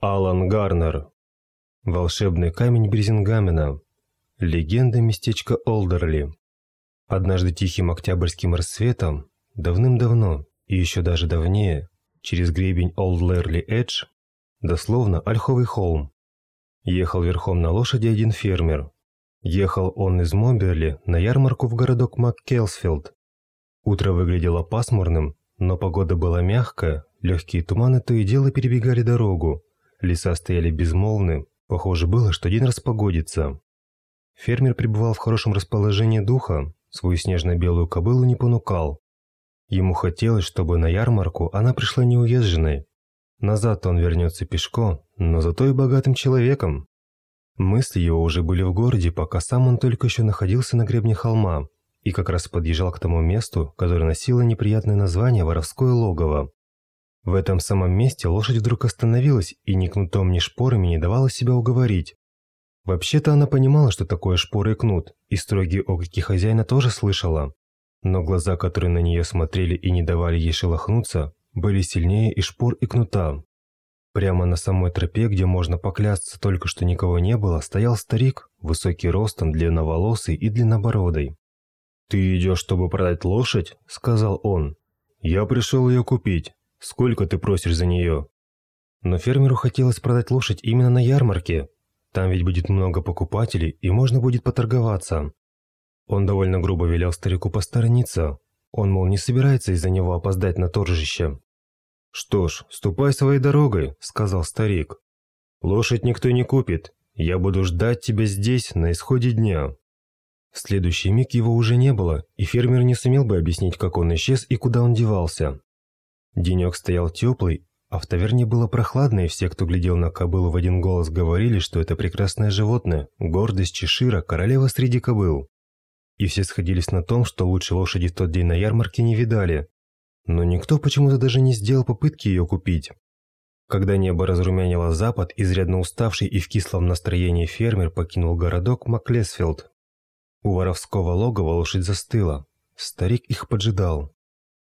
Алан Гарнер. Волшебный камень Брезингамена. Легенда местечка Олдерли. Однажды тихим октябрьским рассветом, давным-давно, и еще даже давнее, через гребень Олдлерли Эдж, дословно Ольховый холм, ехал верхом на лошади один фермер. Ехал он из Моберли на ярмарку в городок МакКелсфилд. Утро выглядело пасмурным, но погода была мягкая, легкие туманы то и дело перебегали дорогу, Леса стояли безмолвны, похоже было, что день распогодится. Фермер пребывал в хорошем расположении духа, свою снежно-белую кобылу не понукал. Ему хотелось, чтобы на ярмарку она пришла неуезженной. Назад он вернется пешком, но зато и богатым человеком. Мысли его уже были в городе, пока сам он только еще находился на гребне холма и как раз подъезжал к тому месту, которое носило неприятное название «Воровское логово». В этом самом месте лошадь вдруг остановилась и ни кнутом, ни шпорами не давала себя уговорить. Вообще-то она понимала, что такое шпоры и кнут, и строгие окрики хозяина тоже слышала. Но глаза, которые на нее смотрели и не давали ей шелохнуться, были сильнее и шпор, и кнута. Прямо на самой тропе, где можно поклясться только что никого не было, стоял старик, высокий ростом, длинноволосый и длиннобородый. «Ты идешь, чтобы продать лошадь?» – сказал он. «Я пришел ее купить. Сколько ты просишь за нее?» Но фермеру хотелось продать лошадь именно на ярмарке. Там ведь будет много покупателей, и можно будет поторговаться. Он довольно грубо велел старику посторониться. Он, мол, не собирается из-за него опоздать на торжище. «Что ж, ступай своей дорогой», – сказал старик. «Лошадь никто не купит. Я буду ждать тебя здесь на исходе дня». В следующий миг его уже не было, и фермер не сумел бы объяснить, как он исчез и куда он девался. Денек стоял теплый, а в таверне было прохладно, и все, кто глядел на кобылу в один голос, говорили, что это прекрасное животное, гордость Чешира, королева среди кобыл. И все сходились на том, что лучше лошади в тот день на ярмарке не видали. Но никто почему-то даже не сделал попытки ее купить. Когда небо разрумянило запад, изрядно уставший и в кислом настроении фермер покинул городок Маклесфилд. У воровского логова лошадь застыла. Старик их поджидал.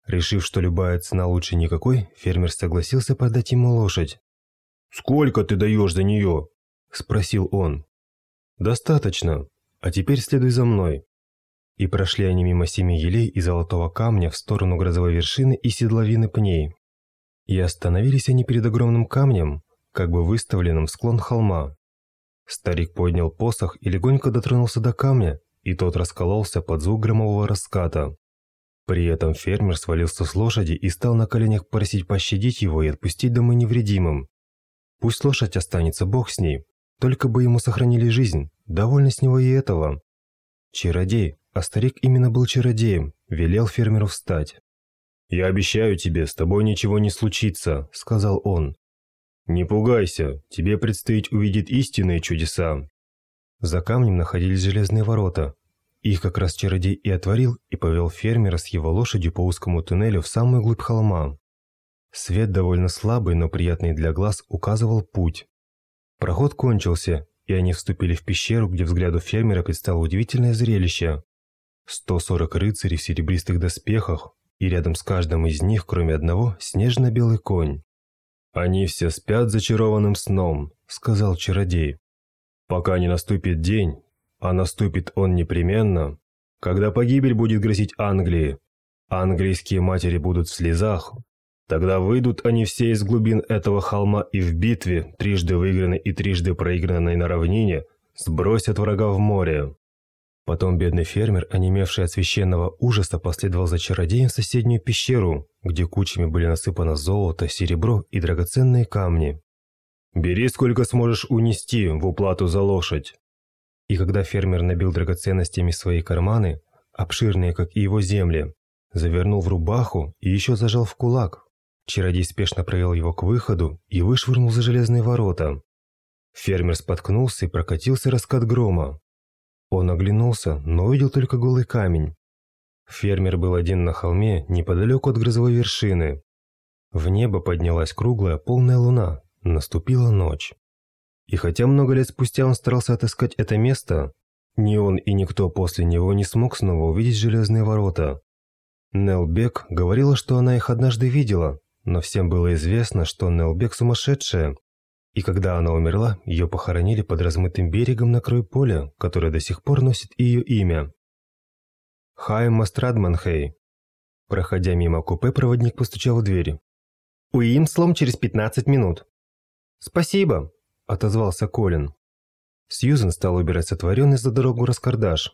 Решив, что любая цена лучше никакой, фермер согласился продать ему лошадь. «Сколько ты даешь за нее?» – спросил он. «Достаточно. А теперь следуй за мной». И прошли они мимо семи елей и золотого камня в сторону грозовой вершины и седловины пней. И остановились они перед огромным камнем, как бы выставленным в склон холма. Старик поднял посох и легонько дотронулся до камня, и тот раскололся под звук громового раската. При этом фермер свалился с лошади и стал на коленях просить пощадить его и отпустить домой невредимым. Пусть лошадь останется, бог с ней. Только бы ему сохранили жизнь, довольно с него и этого. Чародей, а старик именно был чародеем, велел фермеру встать. «Я обещаю тебе, с тобой ничего не случится», – сказал он. «Не пугайся, тебе предстоит увидеть истинные чудеса». За камнем находились железные ворота, их как раз чародей и отворил и повел фермера с его лошадью по узкому туннелю в самую глубь холма. Свет довольно слабый, но приятный для глаз указывал путь. Проход кончился, и они вступили в пещеру, где взгляду фермера предстало удивительное зрелище. 140 рыцарей в серебристых доспехах, и рядом с каждым из них, кроме одного, снежно-белый конь. «Они все спят зачарованным сном», — сказал чародей. «Пока не наступит день, а наступит он непременно, когда погибель будет грозить Англии. Английские матери будут в слезах. Тогда выйдут они все из глубин этого холма и в битве, трижды выигранной и трижды проигранной на равнине, сбросят врага в море. Потом бедный фермер, онемевший от священного ужаса, последовал за чародеем в соседнюю пещеру, где кучами были насыпано золото, серебро и драгоценные камни. «Бери, сколько сможешь унести в уплату за лошадь», и когда фермер набил драгоценностями свои карманы, обширные, как и его земли, завернул в рубаху и еще зажал в кулак, чародей спешно провел его к выходу и вышвырнул за железные ворота. Фермер споткнулся и прокатился раскат грома. Он оглянулся, но увидел только голый камень. Фермер был один на холме, неподалеку от грозовой вершины. В небо поднялась круглая полная луна. Наступила ночь. И хотя много лет спустя он старался отыскать это место, ни он и никто после него не смог снова увидеть железные ворота. Нелбек говорила, что она их однажды видела, но всем было известно, что Нелбек сумасшедшая. И когда она умерла, ее похоронили под размытым берегом на краю поля, которое до сих пор носит ее имя. Хайм Страдманхей. Проходя мимо купе, проводник постучал в дверь. «Уимслом через 15 минут». «Спасибо», – отозвался Колин. Сьюзен стал убирать сотворенный за дорогу раскардаш.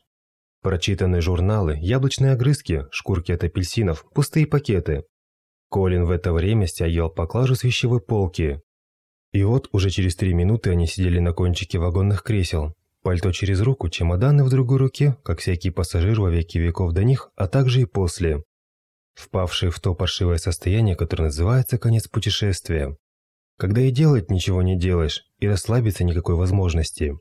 Прочитанные журналы, яблочные огрызки, шкурки от апельсинов, пустые пакеты. Колин в это время стягивал поклажу с вещевой полки. И вот уже через три минуты они сидели на кончике вагонных кресел. Пальто через руку, чемоданы в другой руке, как всякий пассажир во веки веков до них, а также и после. Впавшие в то паршивое состояние, которое называется конец путешествия. Когда и делать ничего не делаешь, и расслабиться никакой возможности.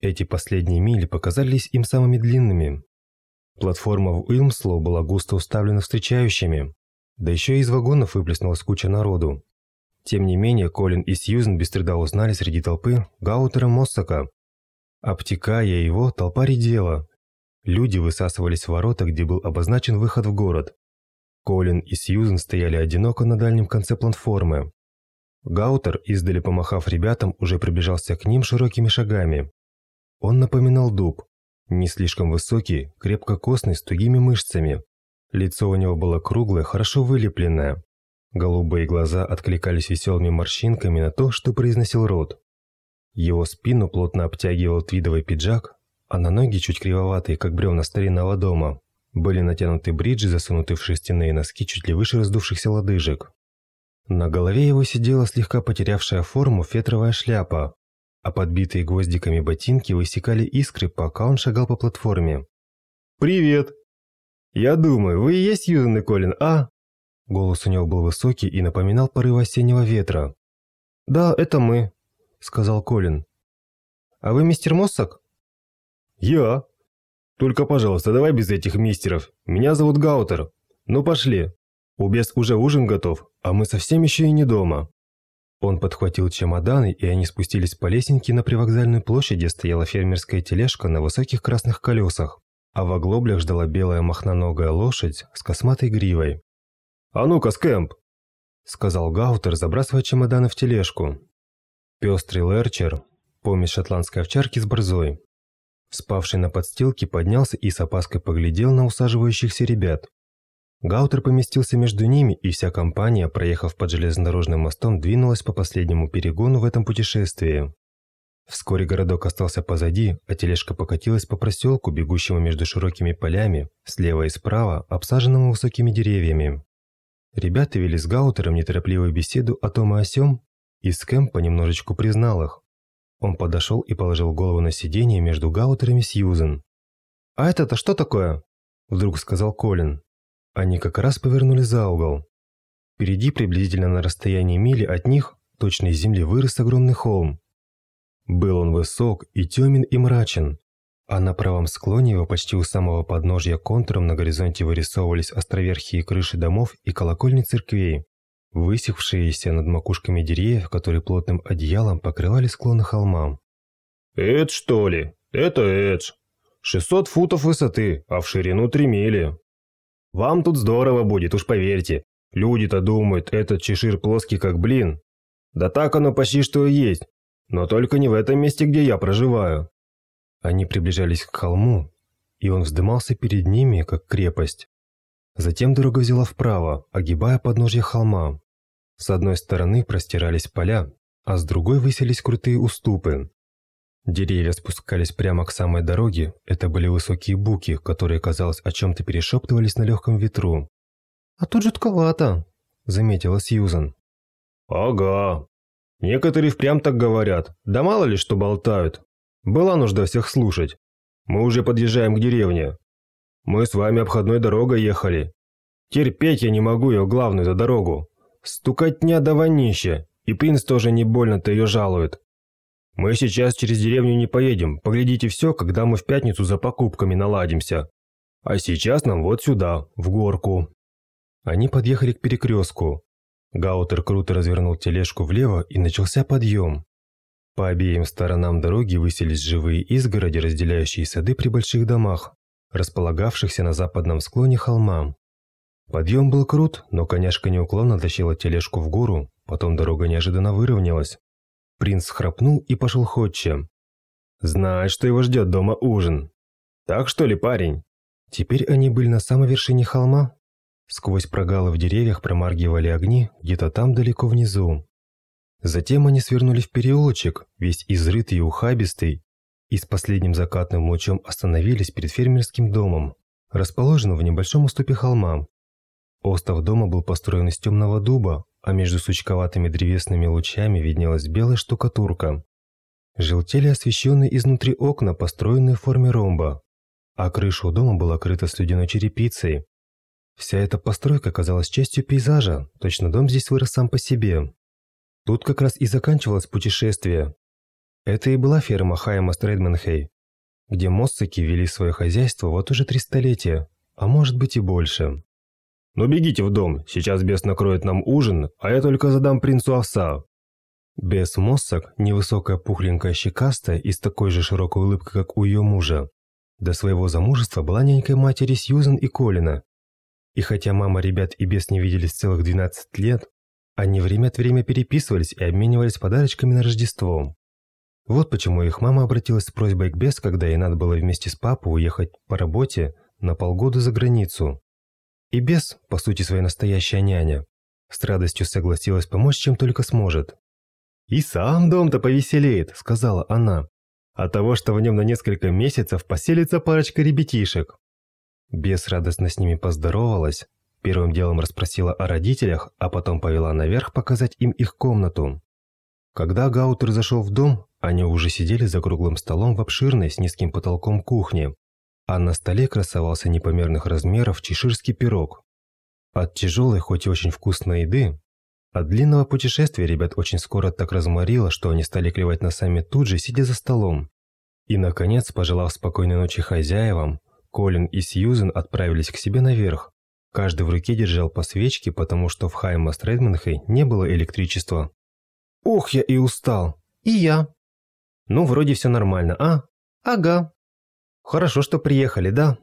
Эти последние мили показались им самыми длинными. Платформа в Уилмслоу была густо уставлена встречающими. Да еще и из вагонов выплеснулась куча народу. Тем не менее, Колин и Сьюзен без труда узнали среди толпы Гаутера Моссака. Обтекая его, толпа редела. Люди высасывались в ворота, где был обозначен выход в город. Колин и Сьюзен стояли одиноко на дальнем конце платформы. Гаутер, издали помахав ребятам, уже приближался к ним широкими шагами. Он напоминал дуб. Не слишком высокий, крепко костный, с тугими мышцами. Лицо у него было круглое, хорошо вылепленное. Голубые глаза откликались веселыми морщинками на то, что произносил рот. Его спину плотно обтягивал твидовый пиджак, а на ноги, чуть кривоватые, как бревна старинного дома, были натянуты бриджи, засунуты в шерстяные носки чуть ли выше раздувшихся лодыжек. На голове его сидела слегка потерявшая форму фетровая шляпа, а подбитые гвоздиками ботинки высекали искры, пока он шагал по платформе. «Привет! Я думаю, вы и есть Юзан и Колин, а?» Голос у него был высокий и напоминал порыв осеннего ветра. «Да, это мы», — сказал Колин. «А вы мистер Моссак?» «Я. Только, пожалуйста, давай без этих мистеров. Меня зовут Гаутер. Ну, пошли. У бес уже ужин готов, а мы совсем еще и не дома». Он подхватил чемоданы, и они спустились по лесенке на привокзальную площадь, где стояла фермерская тележка на высоких красных колесах, а в оглоблях ждала белая махноногая лошадь с косматой гривой. «А ну-ка, Скэмп!» – сказал Гаутер, забрасывая чемоданы в тележку. Пестрый лерчер, помесь шотландской овчарки с борзой. Спавший на подстилке поднялся и с опаской поглядел на усаживающихся ребят. Гаутер поместился между ними, и вся компания, проехав под железнодорожным мостом, двинулась по последнему перегону в этом путешествии. Вскоре городок остался позади, а тележка покатилась по проселку, бегущему между широкими полями, слева и справа, обсаженному высокими деревьями. Ребята вели с Гаутером неторопливую беседу о том и о сём, и Скэм понемножечку признал их. Он подошел и положил голову на сиденье между Гаутером и Сьюзен. «А это-то что такое?» – вдруг сказал Колин. Они как раз повернули за угол. Впереди, приблизительно на расстоянии мили от них, точно из земли вырос огромный холм. Был он высок и темен и мрачен, а на правом склоне его почти у самого подножья контуром на горизонте вырисовывались островерхие крыши домов и колокольни церквей, высевшиеся над макушками деревьев, которые плотным одеялом покрывали склоны холма. «Эдж, что ли? Это Эдж. 600 футов высоты, а в ширину 3 мили. Вам тут здорово будет, уж поверьте. Люди-то думают, этот чешир плоский как блин. Да так оно почти что и есть, но только не в этом месте, где я проживаю. Они приближались к холму, и он вздымался перед ними, как крепость. Затем дорога взяла вправо, огибая подножье холма. С одной стороны простирались поля, а с другой высились крутые уступы. Деревья спускались прямо к самой дороге, это были высокие буки, которые, казалось, о чем-то перешептывались на легком ветру. «А тут жутковато», — заметила Сьюзан. «Ага. Некоторые впрямь так говорят, да мало ли что болтают. Была нужда всех слушать. Мы уже подъезжаем к деревне. Мы с вами обходной дорогой ехали. Терпеть я не могу ее главную за дорогу. Стукотня до вонища, и принц тоже не больно-то ее жалует. Мы сейчас через деревню не поедем, поглядите все, когда мы в пятницу за покупками наладимся. А сейчас нам вот сюда, в горку». Они подъехали к перекрестку. Гаутер круто развернул тележку влево, и начался подъем. По обеим сторонам дороги высились живые изгороди, разделяющие сады при больших домах, располагавшихся на западном склоне холма. Подъем был крут, но коняшка неуклонно тащила тележку в гору, потом дорога неожиданно выровнялась. Принц храпнул и пошел ходче. «Знает, что его ждет дома ужин. Так что ли, парень?» Теперь они были на самой вершине холма. Сквозь прогалы в деревьях промаргивали огни где-то там далеко внизу. Затем они свернули в переулочек, весь изрытый и ухабистый, и с последним закатным лучом остановились перед фермерским домом, расположенным в небольшом уступе холма. Остов дома был построен из темного дуба, а между сучковатыми древесными лучами виднелась белая штукатурка. Желтели освещенные изнутри окна, построенные в форме ромба, а крыша у дома была крыта слюдяной черепицей. Вся эта постройка казалась частью пейзажа, точно дом здесь вырос сам по себе. Тут как раз и заканчивалось путешествие. Это и была ферма Хайма Стрейдменхей, где моссаки вели свое хозяйство вот уже три столетия, а может быть и больше. «Ну бегите в дом, сейчас бес накроет нам ужин, а я только задам принцу овса». Бес Моссак, невысокая пухленькая щекастая и с такой же широкой улыбкой, как у ее мужа, до своего замужества была нянькой матери Сьюзен и Колина. И хотя мама ребят и бес не виделись целых 12 лет, они время от времени переписывались и обменивались подарочками на Рождество. Вот почему их мама обратилась с просьбой к Бес, когда ей надо было вместе с папой уехать по работе на полгода за границу. И Бес, по сути своей настоящая няня, с радостью согласилась помочь, чем только сможет. «И сам дом-то повеселеет», — сказала она, «от того, что в нем на несколько месяцев поселится парочка ребятишек». Бес радостно с ними поздоровалась, первым делом расспросила о родителях, а потом повела наверх показать им их комнату. Когда Гаутер зашел в дом, они уже сидели за круглым столом в обширной с низким потолком кухне, а на столе красовался непомерных размеров чеширский пирог. От тяжелой, хоть и очень вкусной еды, от длинного путешествия ребят очень скоро так разморило, что они стали клевать носами тут же, сидя за столом. И, наконец, пожелав спокойной ночи хозяевам, Колин и Сьюзен отправились к себе наверх. Каждый в руке держал по свечке, потому что в Хайма Стрейдменхей не было электричества. «Ох, я и устал! И я!» Ну, вроде все нормально, а? Ага. Хорошо, что приехали, да?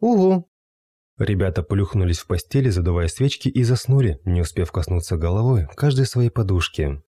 Угу. Ребята плюхнулись в постели, задувая свечки и заснули, не успев коснуться головой каждой своей подушки.